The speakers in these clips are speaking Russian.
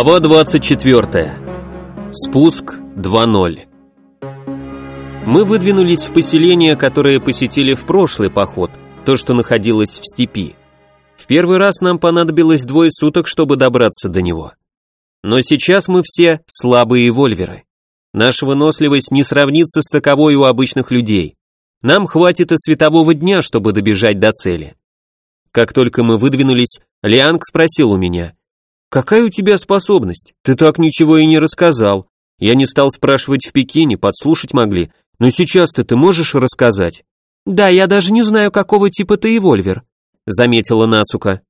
Глава 24. Спуск 2.0. Мы выдвинулись в поселение, которое посетили в прошлый поход, то, что находилось в степи. В первый раз нам понадобилось двое суток, чтобы добраться до него. Но сейчас мы все слабые вольверы. Наша выносливость не сравнится с таковой у обычных людей. Нам хватит и светового дня, чтобы добежать до цели. Как только мы выдвинулись, Лианг спросил у меня, «Какая у тебя способность? Ты так ничего и не рассказал. Я не стал спрашивать в Пекине, подслушать могли. Но сейчас-то ты можешь рассказать?» «Да, я даже не знаю, какого типа ты эвольвер», — заметила Нацука.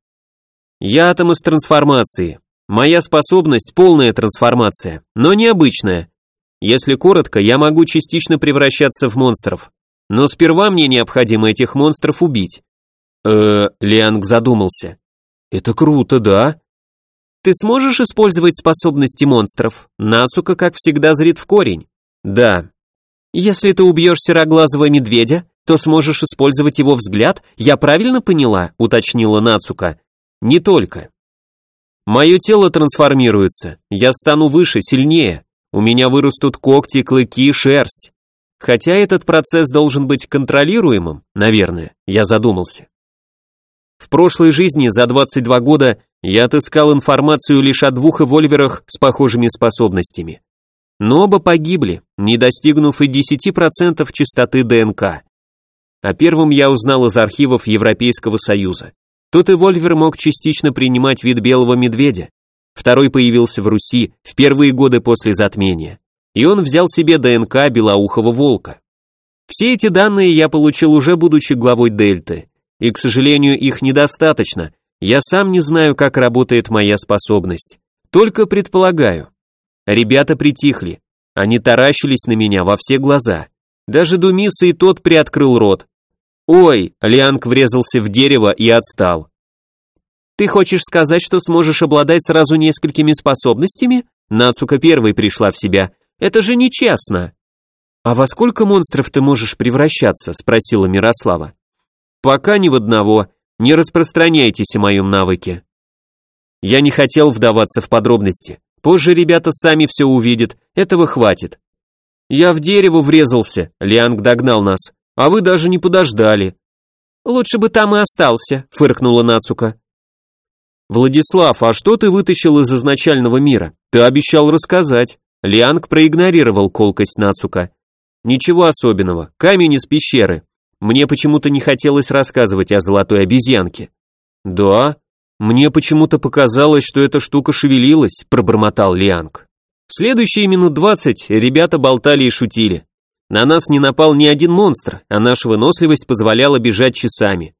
«Я атом из трансформации. Моя способность — полная трансформация, но необычная. Если коротко, я могу частично превращаться в монстров. Но сперва мне необходимо этих монстров убить». «Э-э», Лианг задумался. «Это круто, да?» Ты сможешь использовать способности монстров? Нацука, как всегда, зрит в корень. Да. Если ты убьешь сероглазого медведя, то сможешь использовать его взгляд, я правильно поняла, уточнила Нацука. Не только. Мое тело трансформируется, я стану выше, сильнее, у меня вырастут когти, клыки, шерсть. Хотя этот процесс должен быть контролируемым, наверное, я задумался. В прошлой жизни за 22 года я отыскал информацию лишь о двух эвольверах с похожими способностями. Но оба погибли, не достигнув и 10% частоты ДНК. О первом я узнал из архивов Европейского Союза. Тот эвольвер мог частично принимать вид белого медведя. Второй появился в Руси в первые годы после затмения. И он взял себе ДНК белоухого волка. Все эти данные я получил уже будучи главой Дельты, и, к сожалению, их недостаточно. Я сам не знаю, как работает моя способность. Только предполагаю. Ребята притихли. Они таращились на меня во все глаза. Даже Думиса и тот приоткрыл рот. «Ой!» — Лианг врезался в дерево и отстал. «Ты хочешь сказать, что сможешь обладать сразу несколькими способностями?» Нацука первой пришла в себя. «Это же нечестно!» «А во сколько монстров ты можешь превращаться?» — спросила Мирослава. Пока ни в одного. Не распространяйтесь о моем навыке. Я не хотел вдаваться в подробности. Позже ребята сами все увидят, этого хватит. Я в дерево врезался, Лианг догнал нас, а вы даже не подождали. Лучше бы там и остался, фыркнула Нацука. Владислав, а что ты вытащил из изначального мира? Ты обещал рассказать. Лианг проигнорировал колкость Нацука. Ничего особенного, камень из пещеры. Мне почему-то не хотелось рассказывать о золотой обезьянке. Да, мне почему-то показалось, что эта штука шевелилась, пробормотал Лианг. Следующие минут двадцать ребята болтали и шутили. На нас не напал ни один монстр, а наша выносливость позволяла бежать часами.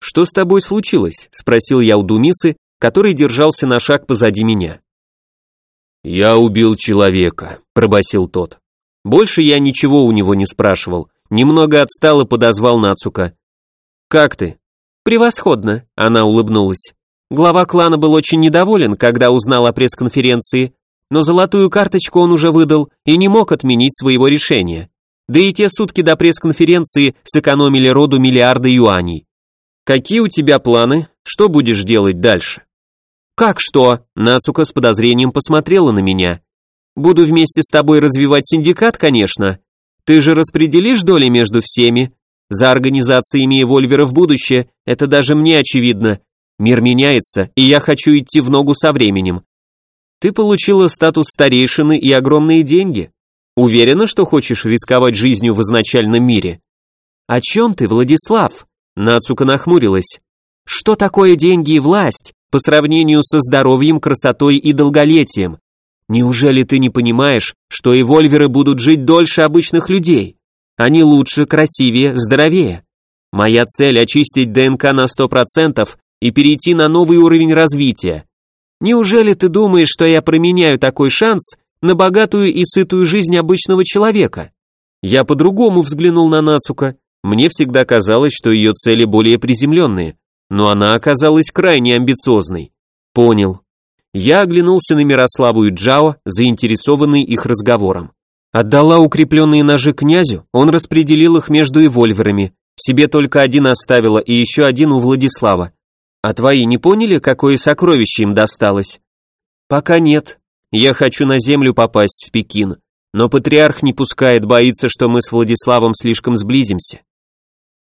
«Что с тобой случилось?» – спросил я у Думисы, который держался на шаг позади меня. «Я убил человека», – пробасил тот. Больше я ничего у него не спрашивал, Немного отстал и подозвал Нацука. «Как ты?» «Превосходно», — она улыбнулась. Глава клана был очень недоволен, когда узнал о пресс-конференции, но золотую карточку он уже выдал и не мог отменить своего решения. Да и те сутки до пресс-конференции сэкономили роду миллиарды юаней. «Какие у тебя планы? Что будешь делать дальше?» «Как что?» Нацука с подозрением посмотрела на меня. «Буду вместе с тобой развивать синдикат, конечно, ты же распределишь доли между всеми? За организациями Вольвера в будущее, это даже мне очевидно. Мир меняется, и я хочу идти в ногу со временем. Ты получила статус старейшины и огромные деньги. Уверена, что хочешь рисковать жизнью в изначальном мире? О чем ты, Владислав? Нацука нахмурилась. Что такое деньги и власть по сравнению со здоровьем, красотой и долголетием? Неужели ты не понимаешь, что эвольверы будут жить дольше обычных людей? Они лучше, красивее, здоровее. Моя цель очистить ДНК на 100% и перейти на новый уровень развития. Неужели ты думаешь, что я променяю такой шанс на богатую и сытую жизнь обычного человека? Я по-другому взглянул на Нацука. Мне всегда казалось, что ее цели более приземленные, но она оказалась крайне амбициозной. Понял. Я оглянулся на Мирославу и Джао, заинтересованный их разговором. Отдала укрепленные ножи князю, он распределил их между эвольверами, себе только один оставила и еще один у Владислава. А твои не поняли, какое сокровище им досталось? Пока нет. Я хочу на землю попасть в Пекин, но патриарх не пускает, боится, что мы с Владиславом слишком сблизимся.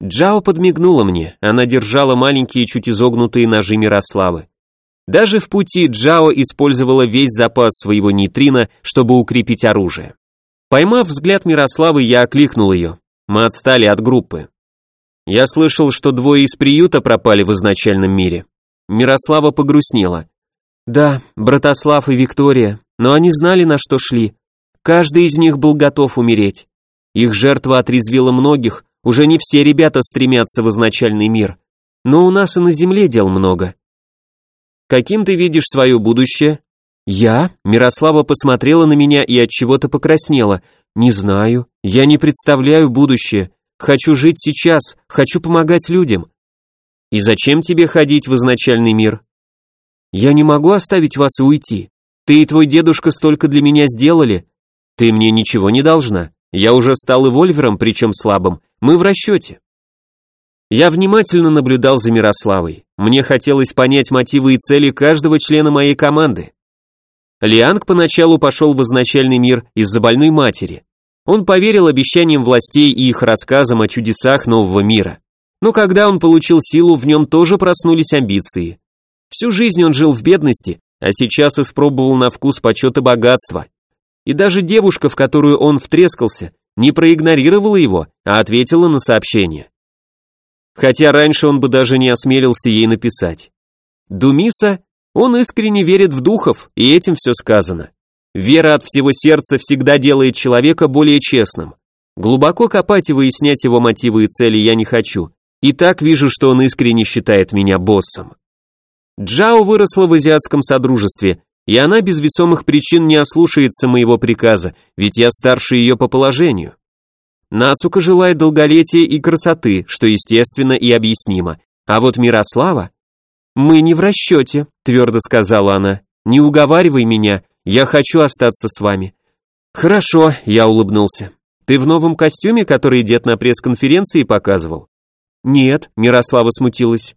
Джао подмигнула мне, она держала маленькие чуть изогнутые ножи Мирославы. Даже в пути Джао использовала весь запас своего нейтрина, чтобы укрепить оружие. Поймав взгляд Мирославы, я окликнул ее. Мы отстали от группы. Я слышал, что двое из приюта пропали в изначальном мире. Мирослава погрустнела. Да, Братослав и Виктория, но они знали, на что шли. Каждый из них был готов умереть. Их жертва отрезвила многих, уже не все ребята стремятся в изначальный мир. Но у нас и на земле дел много. Каким ты видишь свое будущее? Я? Мирослава посмотрела на меня и от чего-то покраснела. Не знаю. Я не представляю будущее. Хочу жить сейчас, хочу помогать людям. И зачем тебе ходить в изначальный мир? Я не могу оставить вас и уйти. Ты и твой дедушка столько для меня сделали. Ты мне ничего не должна. Я уже стал эвольвером, причем слабым. Мы в расчете. Я внимательно наблюдал за Мирославой. Мне хотелось понять мотивы и цели каждого члена моей команды. Лианг поначалу пошел в изначальный мир из-за больной матери. Он поверил обещаниям властей и их рассказам о чудесах нового мира. Но когда он получил силу, в нем тоже проснулись амбиции. Всю жизнь он жил в бедности, а сейчас испробовал на вкус почет и богатство. И даже девушка, в которую он втрескался, не проигнорировала его, а ответила на сообщение хотя раньше он бы даже не осмелился ей написать. Думиса, он искренне верит в духов, и этим все сказано. Вера от всего сердца всегда делает человека более честным. Глубоко копать и выяснять его мотивы и цели я не хочу. И так вижу, что он искренне считает меня боссом. Джао выросла в азиатском содружестве, и она без весомых причин не ослушается моего приказа, ведь я старше ее по положению. Нацука желает долголетия и красоты, что естественно и объяснимо. А вот Мирослава... «Мы не в расчете», — твердо сказала она. «Не уговаривай меня, я хочу остаться с вами». «Хорошо», — я улыбнулся. «Ты в новом костюме, который дед на пресс-конференции показывал?» «Нет», — Мирослава смутилась.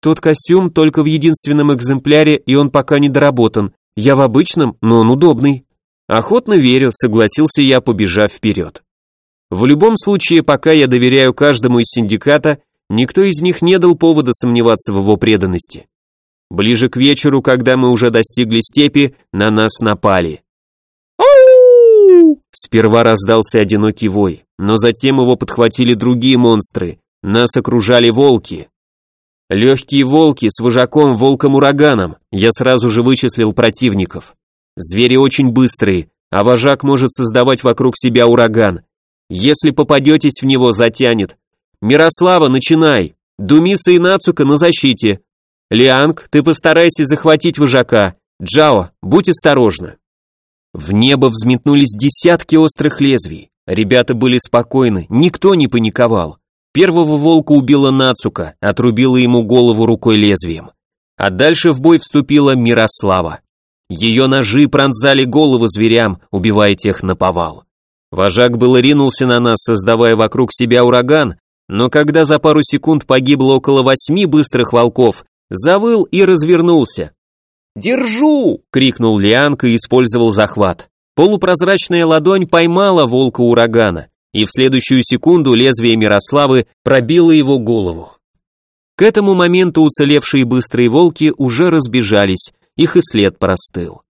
«Тот костюм только в единственном экземпляре, и он пока не доработан. Я в обычном, но он удобный». «Охотно верю», — согласился я, побежав вперед. В любом случае, пока я доверяю каждому из синдиката, никто из них не дал повода сомневаться в его преданности. Ближе к вечеру, когда мы уже достигли степи, на нас напали. Сперва раздался одинокий вой, но затем его подхватили другие монстры. Нас окружали волки. Легкие волки с вожаком волком-ураганом. Я сразу же вычислил противников. Звери очень быстрые, а вожак может создавать вокруг себя ураган. Если попадетесь в него, затянет. Мирослава, начинай. Думиса и Нацука на защите. Лианг, ты постарайся захватить вожака. Джао, будь осторожна. В небо взметнулись десятки острых лезвий. Ребята были спокойны, никто не паниковал. Первого волка убила Нацука, отрубила ему голову рукой лезвием. А дальше в бой вступила Мирослава. Ее ножи пронзали головы зверям, убивая тех на повал. Вожак было ринулся на нас, создавая вокруг себя ураган, но когда за пару секунд погибло около восьми быстрых волков, завыл и развернулся. «Держу!» — крикнул Лианка и использовал захват. Полупрозрачная ладонь поймала волка урагана, и в следующую секунду лезвие Мирославы пробило его голову. К этому моменту уцелевшие быстрые волки уже разбежались, их и след простыл.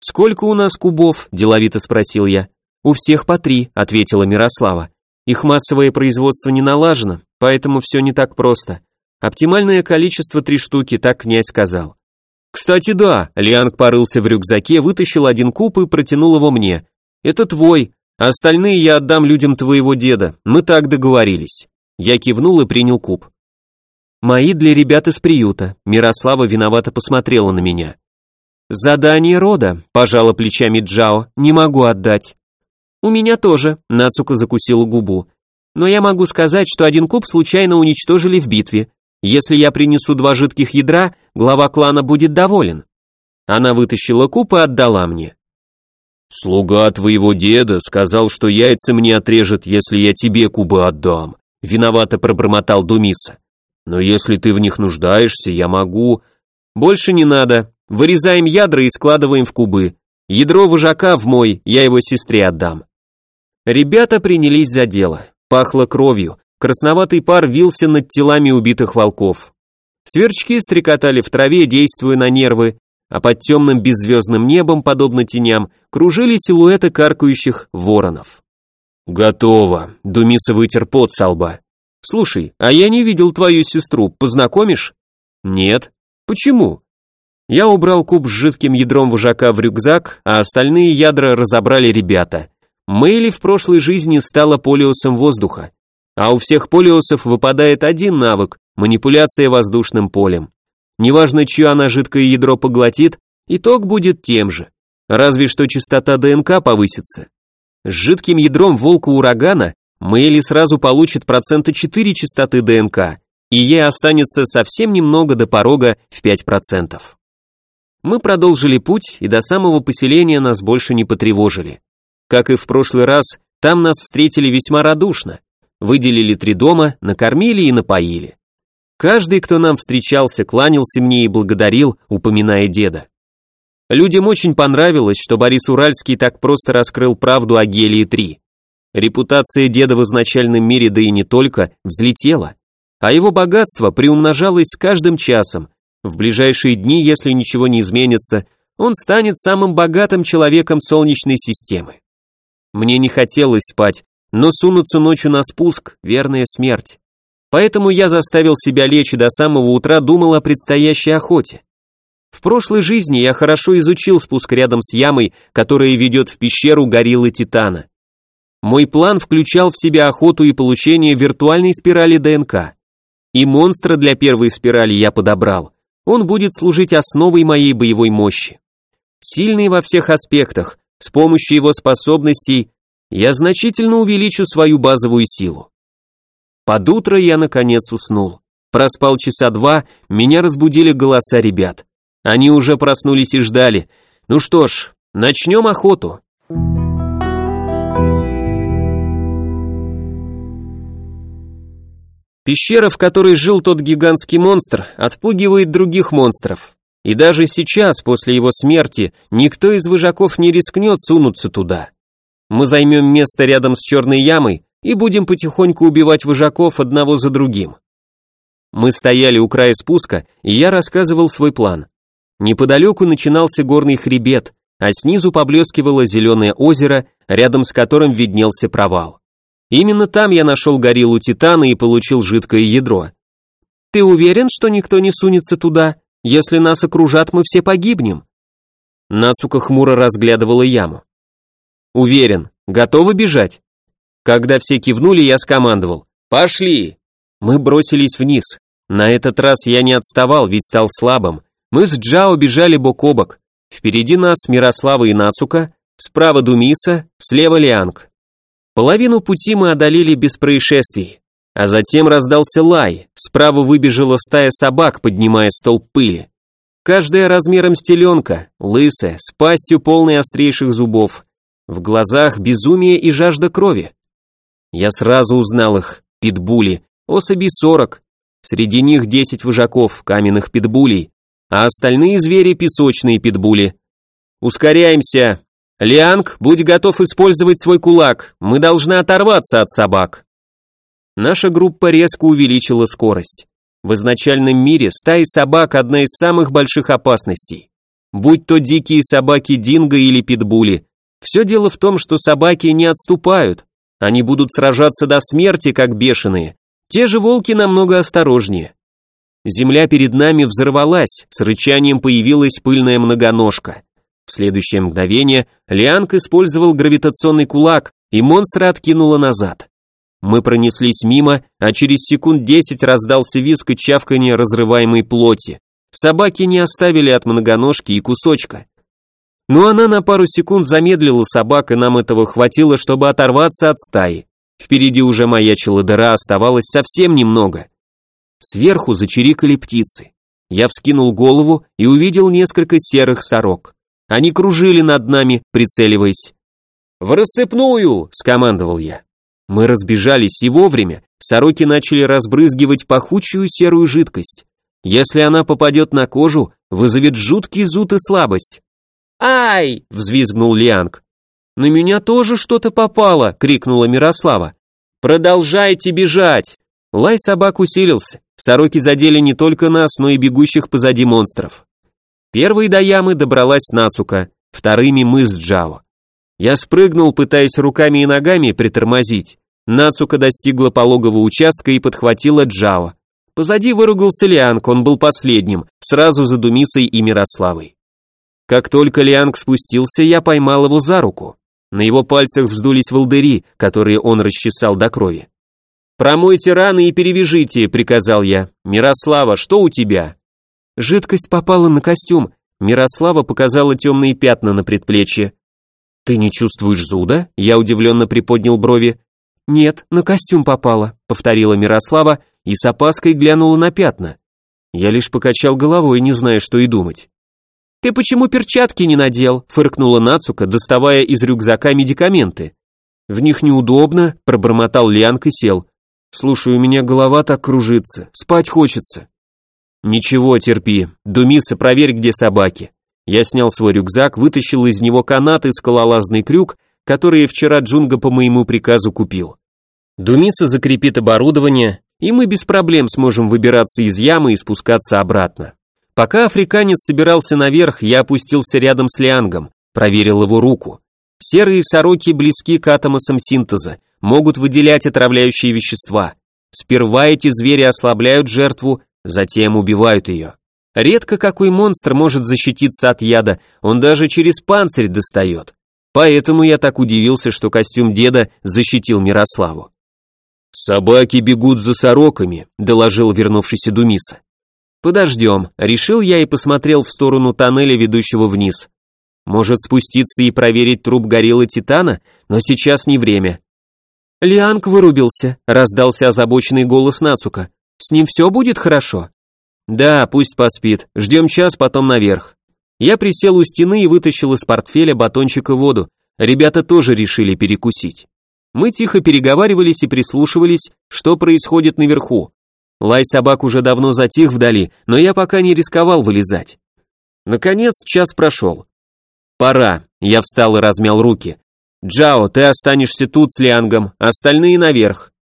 «Сколько у нас кубов?» – деловито спросил я. «У всех по три», — ответила Мирослава. «Их массовое производство не налажено, поэтому все не так просто. Оптимальное количество три штуки, так князь сказал». «Кстати, да», — Лианг порылся в рюкзаке, вытащил один куб и протянул его мне. «Это твой, а остальные я отдам людям твоего деда, мы так договорились». Я кивнул и принял куб. «Мои для ребят из приюта», — Мирослава виновато посмотрела на меня. «Задание рода», — пожала плечами Джао, — «не могу отдать». «У меня тоже», — Нацука закусила губу. «Но я могу сказать, что один куб случайно уничтожили в битве. Если я принесу два жидких ядра, глава клана будет доволен». Она вытащила куб и отдала мне. «Слуга твоего деда сказал, что яйца мне отрежет, если я тебе кубы отдам», — виновато пробормотал Думиса. «Но если ты в них нуждаешься, я могу...» «Больше не надо», Вырезаем ядра и складываем в кубы. Ядро вожака в мой, я его сестре отдам. Ребята принялись за дело. Пахло кровью. Красноватый пар вился над телами убитых волков. Сверчки стрекотали в траве, действуя на нервы, а под темным беззвездным небом, подобно теням, кружили силуэты каркающих воронов. «Готово», — Думиса вытер пот со лба. «Слушай, а я не видел твою сестру, познакомишь?» «Нет». «Почему?» Я убрал куб с жидким ядром вожака в рюкзак, а остальные ядра разобрали ребята. Мэйли в прошлой жизни стала полиосом воздуха, а у всех полиосов выпадает один навык – манипуляция воздушным полем. Неважно, чье она жидкое ядро поглотит, итог будет тем же. Разве что частота ДНК повысится. С жидким ядром волка-урагана Мэйли сразу получит процента 4 частоты ДНК, и ей останется совсем немного до порога в 5%. Мы продолжили путь, и до самого поселения нас больше не потревожили. Как и в прошлый раз, там нас встретили весьма радушно. Выделили три дома, накормили и напоили. Каждый, кто нам встречался, кланялся мне и благодарил, упоминая деда. Людям очень понравилось, что Борис Уральский так просто раскрыл правду о Гелии-3. Репутация деда в изначальном мире, да и не только, взлетела, а его богатство приумножалось с каждым часом, в ближайшие дни, если ничего не изменится, он станет самым богатым человеком Солнечной системы. Мне не хотелось спать, но сунуться ночью на спуск – верная смерть. Поэтому я заставил себя лечь и до самого утра думал о предстоящей охоте. В прошлой жизни я хорошо изучил спуск рядом с ямой, которая ведет в пещеру гориллы Титана. Мой план включал в себя охоту и получение виртуальной спирали ДНК. И монстра для первой спирали я подобрал он будет служить основой моей боевой мощи. Сильный во всех аспектах, с помощью его способностей я значительно увеличу свою базовую силу. Под утро я наконец уснул. Проспал часа два, меня разбудили голоса ребят. Они уже проснулись и ждали. Ну что ж, начнем охоту. Пещера, в которой жил тот гигантский монстр, отпугивает других монстров. И даже сейчас, после его смерти, никто из выжаков не рискнет сунуться туда. Мы займем место рядом с черной ямой и будем потихоньку убивать выжаков одного за другим. Мы стояли у края спуска, и я рассказывал свой план. Неподалеку начинался горный хребет, а снизу поблескивало зеленое озеро, рядом с которым виднелся провал. Именно там я нашел гориллу Титана и получил жидкое ядро. Ты уверен, что никто не сунется туда? Если нас окружат, мы все погибнем. Нацука хмуро разглядывала яму. Уверен. Готовы бежать? Когда все кивнули, я скомандовал. Пошли! Мы бросились вниз. На этот раз я не отставал, ведь стал слабым. Мы с Джао бежали бок о бок. Впереди нас Мирослава и Нацука, справа Думиса, слева Лианг. Половину пути мы одолели без происшествий, а затем раздался лай, справа выбежала стая собак, поднимая столб пыли. Каждая размером с теленка, лысая, с пастью полной острейших зубов. В глазах безумие и жажда крови. Я сразу узнал их, питбули, особи 40. Среди них 10 вожаков, каменных питбулей, а остальные звери песочные питбули. Ускоряемся, «Лианг, будь готов использовать свой кулак, мы должны оторваться от собак». Наша группа резко увеличила скорость. В изначальном мире стаи собак – одна из самых больших опасностей. Будь то дикие собаки динго или питбули, все дело в том, что собаки не отступают, они будут сражаться до смерти, как бешеные. Те же волки намного осторожнее. Земля перед нами взорвалась, с рычанием появилась пыльная многоножка. В следующее мгновение Лианг использовал гравитационный кулак, и монстра откинуло назад. Мы пронеслись мимо, а через секунд десять раздался визг и чавканье разрываемой плоти. Собаки не оставили от многоножки и кусочка. Но она на пару секунд замедлила собак, и нам этого хватило, чтобы оторваться от стаи. Впереди уже маячила дыра, оставалось совсем немного. Сверху зачирикали птицы. Я вскинул голову и увидел несколько серых сорок. Они кружили над нами, прицеливаясь. «В рассыпную!» — скомандовал я. Мы разбежались и вовремя. Сороки начали разбрызгивать пахучую серую жидкость. Если она попадет на кожу, вызовет жуткий зуд и слабость. «Ай!» — взвизгнул Лианг. «На меня тоже что-то попало!» — крикнула Мирослава. «Продолжайте бежать!» Лай собак усилился. Сороки задели не только нас, но и бегущих позади монстров. Первой до ямы добралась Нацука, вторыми мы с Джао. Я спрыгнул, пытаясь руками и ногами притормозить. Нацука достигла пологого участка и подхватила Джао. Позади выругался Лианг, он был последним, сразу за Думисой и Мирославой. Как только Лианг спустился, я поймал его за руку. На его пальцах вздулись волдыри, которые он расчесал до крови. «Промойте раны и перевяжите», — приказал я. «Мирослава, что у тебя?» Жидкость попала на костюм. Мирослава показала темные пятна на предплечье. «Ты не чувствуешь зуда?» Я удивленно приподнял брови. «Нет, на костюм попала», — повторила Мирослава и с опаской глянула на пятна. Я лишь покачал головой, не зная, что и думать. «Ты почему перчатки не надел?» — фыркнула Нацука, доставая из рюкзака медикаменты. «В них неудобно», — пробормотал Лианг и сел. «Слушай, у меня голова так кружится, спать хочется». «Ничего, терпи. Думиса, проверь, где собаки». Я снял свой рюкзак, вытащил из него канат и скалолазный крюк, которые вчера Джунга по моему приказу купил. Думиса закрепит оборудование, и мы без проблем сможем выбираться из ямы и спускаться обратно. Пока африканец собирался наверх, я опустился рядом с Лиангом, проверил его руку. Серые сороки близки к атомосам синтеза, могут выделять отравляющие вещества. Сперва эти звери ослабляют жертву, затем убивают ее. Редко какой монстр может защититься от яда, он даже через панцирь достает. Поэтому я так удивился, что костюм деда защитил Мирославу. «Собаки бегут за сороками», — доложил вернувшийся Думиса. «Подождем», — решил я и посмотрел в сторону тоннеля, ведущего вниз. Может спуститься и проверить труп гориллы Титана, но сейчас не время. Лианг вырубился, раздался озабоченный голос Нацука. С ним все будет хорошо? Да, пусть поспит. Ждем час, потом наверх. Я присел у стены и вытащил из портфеля батончик и воду. Ребята тоже решили перекусить. Мы тихо переговаривались и прислушивались, что происходит наверху. Лай собак уже давно затих вдали, но я пока не рисковал вылезать. Наконец час прошел. Пора. Я встал и размял руки. Джао, ты останешься тут с Лиангом, остальные наверх.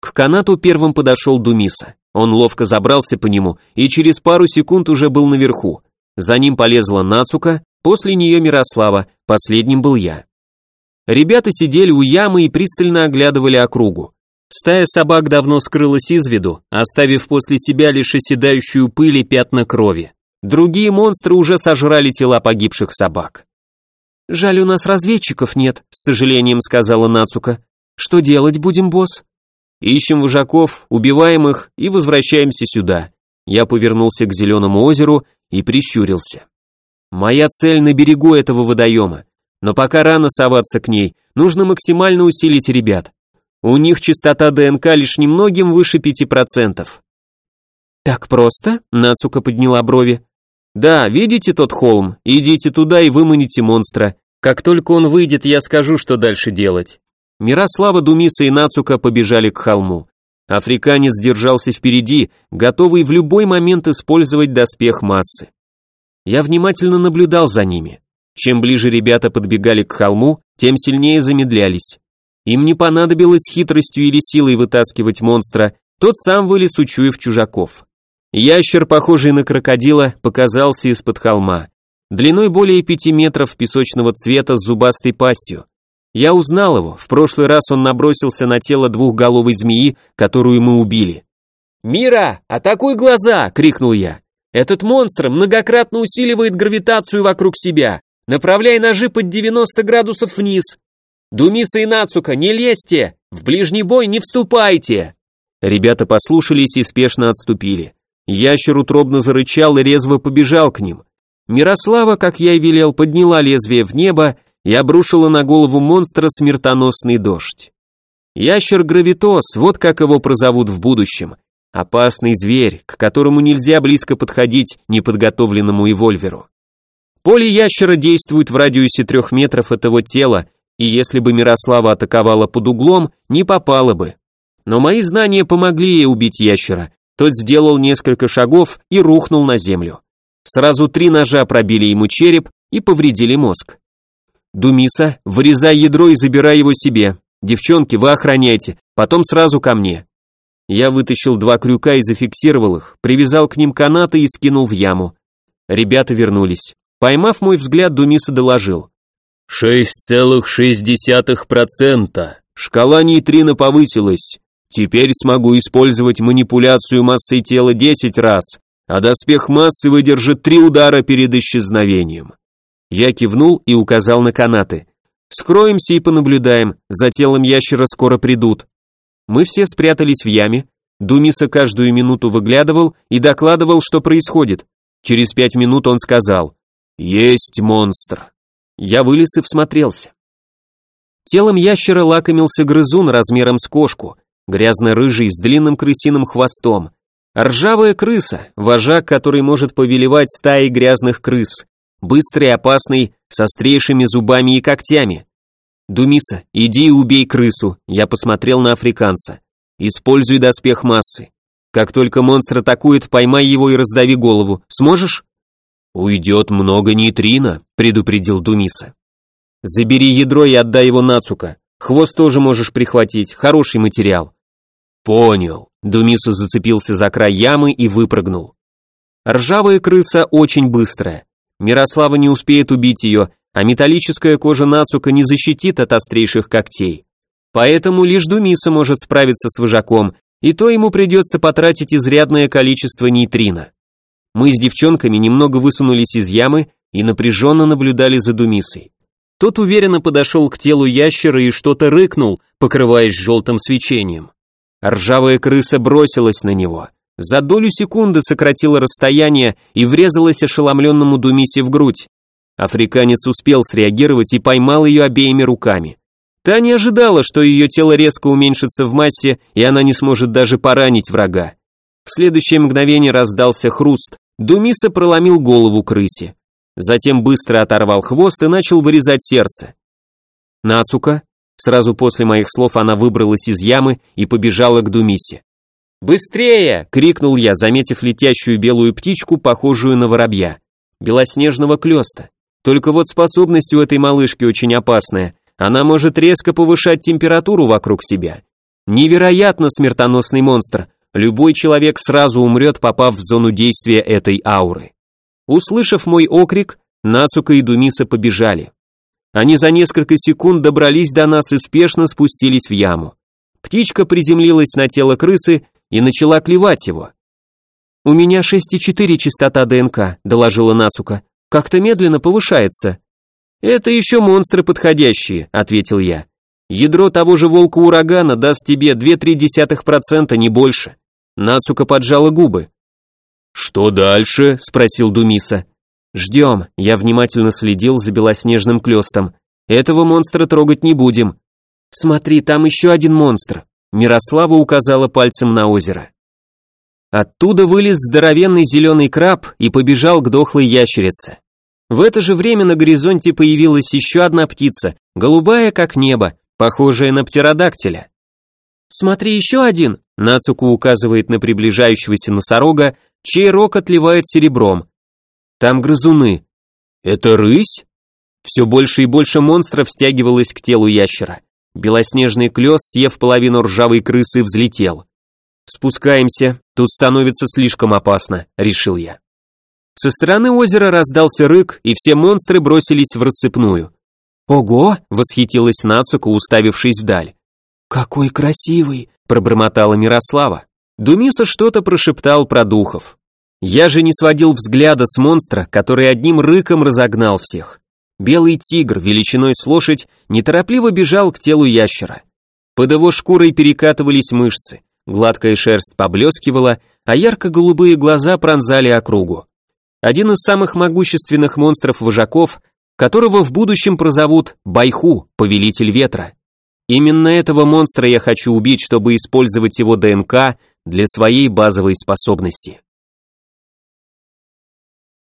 К канату первым подошел Думиса. Он ловко забрался по нему и через пару секунд уже был наверху. За ним полезла Нацука, после нее Мирослава, последним был я. Ребята сидели у ямы и пристально оглядывали округу. Стая собак давно скрылась из виду, оставив после себя лишь оседающую пыль и пятна крови. Другие монстры уже сожрали тела погибших собак. «Жаль, у нас разведчиков нет», — с сожалением сказала Нацука. «Что делать будем, босс?» Ищем вожаков, убиваем их и возвращаемся сюда. Я повернулся к зеленому озеру и прищурился. Моя цель на берегу этого водоема, но пока рано соваться к ней, нужно максимально усилить ребят. У них частота ДНК лишь немногим выше 5%. Так просто? Нацука подняла брови. Да, видите тот холм? Идите туда и выманите монстра. Как только он выйдет, я скажу, что дальше делать. Мирослава, Думиса и Нацука побежали к холму. Африканец держался впереди, готовый в любой момент использовать доспех массы. Я внимательно наблюдал за ними. Чем ближе ребята подбегали к холму, тем сильнее замедлялись. Им не понадобилось хитростью или силой вытаскивать монстра, тот сам вылез, учуяв чужаков. Ящер, похожий на крокодила, показался из-под холма. Длиной более пяти метров песочного цвета с зубастой пастью. Я узнал его, в прошлый раз он набросился на тело двухголовой змеи, которую мы убили. «Мира, атакуй глаза!» — крикнул я. «Этот монстр многократно усиливает гравитацию вокруг себя. Направляй ножи под 90 градусов вниз. Думиса и Нацука, не лезьте! В ближний бой не вступайте!» Ребята послушались и спешно отступили. Ящер утробно зарычал и резво побежал к ним. Мирослава, как я и велел, подняла лезвие в небо и обрушила на голову монстра смертоносный дождь. Ящер-гравитос, вот как его прозовут в будущем. Опасный зверь, к которому нельзя близко подходить неподготовленному эвольверу. Поле ящера действует в радиусе трех метров от его тела, и если бы Мирослава атаковала под углом, не попала бы. Но мои знания помогли ей убить ящера. Тот сделал несколько шагов и рухнул на землю. Сразу три ножа пробили ему череп и повредили мозг. Думиса, вырезай ядро и забирай его себе. Девчонки, вы охраняйте, потом сразу ко мне. Я вытащил два крюка и зафиксировал их, привязал к ним канаты и скинул в яму. Ребята вернулись. Поймав мой взгляд, Думиса доложил. «Шесть целых шесть десятых процента. Шкала нейтрино повысилась. Теперь смогу использовать манипуляцию массой тела десять раз, а доспех массы выдержит три удара перед исчезновением». Я кивнул и указал на канаты. «Скроемся и понаблюдаем, за телом ящера скоро придут». Мы все спрятались в яме, Думиса каждую минуту выглядывал и докладывал, что происходит. Через пять минут он сказал «Есть монстр». Я вылез и всмотрелся. Телом ящера лакомился грызун размером с кошку, грязно-рыжий с длинным крысиным хвостом. Ржавая крыса, вожак, который может повелевать стаей грязных крыс, быстрый и опасный, с острейшими зубами и когтями. «Думиса, иди и убей крысу», я посмотрел на африканца. «Используй доспех массы. Как только монстр атакует, поймай его и раздави голову. Сможешь?» «Уйдет много нейтрино», — предупредил Думиса. «Забери ядро и отдай его Нацука. Хвост тоже можешь прихватить, хороший материал». «Понял». Думиса зацепился за край ямы и выпрыгнул. Ржавая крыса очень быстрая. Мирослава не успеет убить ее, а металлическая кожа Нацука не защитит от острейших когтей. Поэтому лишь Думиса может справиться с вожаком, и то ему придется потратить изрядное количество нейтрино. Мы с девчонками немного высунулись из ямы и напряженно наблюдали за Думисой. Тот уверенно подошел к телу ящера и что-то рыкнул, покрываясь желтым свечением. Ржавая крыса бросилась на него. За долю секунды сократила расстояние и врезалась ошеломленному Думисе в грудь. Африканец успел среагировать и поймал ее обеими руками. Та не ожидала, что ее тело резко уменьшится в массе, и она не сможет даже поранить врага. В следующее мгновение раздался хруст, Думиса проломил голову крысе. Затем быстро оторвал хвост и начал вырезать сердце. Нацука, сразу после моих слов она выбралась из ямы и побежала к Думисе. «Быстрее!» — крикнул я, заметив летящую белую птичку, похожую на воробья. Белоснежного клёста. Только вот способность у этой малышки очень опасная. Она может резко повышать температуру вокруг себя. Невероятно смертоносный монстр, любой человек сразу умрет, попав в зону действия этой ауры. Услышав мой окрик, Нацука и Думиса побежали. Они за несколько секунд добрались до нас и спешно спустились в яму. Птичка приземлилась на тело крысы и начала клевать его. «У меня 6,4 частота ДНК», — доложила Нацука. «Как-то медленно повышается». «Это еще монстры подходящие», — ответил я. «Ядро того же волка-урагана даст тебе 2,3%, не больше». Нацука поджала губы. «Что дальше?» – спросил Думиса. «Ждем», – я внимательно следил за белоснежным клёстом. «Этого монстра трогать не будем». «Смотри, там еще один монстр», – Мирослава указала пальцем на озеро. Оттуда вылез здоровенный зеленый краб и побежал к дохлой ящерице. В это же время на горизонте появилась еще одна птица, голубая как небо, похожая на птеродактиля. «Смотри, еще один!» Нацуку указывает на приближающегося носорога, чей рог отливает серебром. Там грызуны. Это рысь? Все больше и больше монстров стягивалось к телу ящера. Белоснежный клёс, съев половину ржавой крысы, взлетел. «Спускаемся, тут становится слишком опасно», — решил я. Со стороны озера раздался рык, и все монстры бросились в рассыпную. «Ого!» — восхитилась Нацука, уставившись вдаль. «Какой красивый!» – пробормотала Мирослава. Думиса что-то прошептал про духов. Я же не сводил взгляда с монстра, который одним рыком разогнал всех. Белый тигр, величиной с лошадь, неторопливо бежал к телу ящера. Под его шкурой перекатывались мышцы, гладкая шерсть поблескивала, а ярко-голубые глаза пронзали округу. Один из самых могущественных монстров-вожаков, которого в будущем прозовут Байху, повелитель ветра. Именно этого монстра я хочу убить, чтобы использовать его ДНК для своей базовой способности.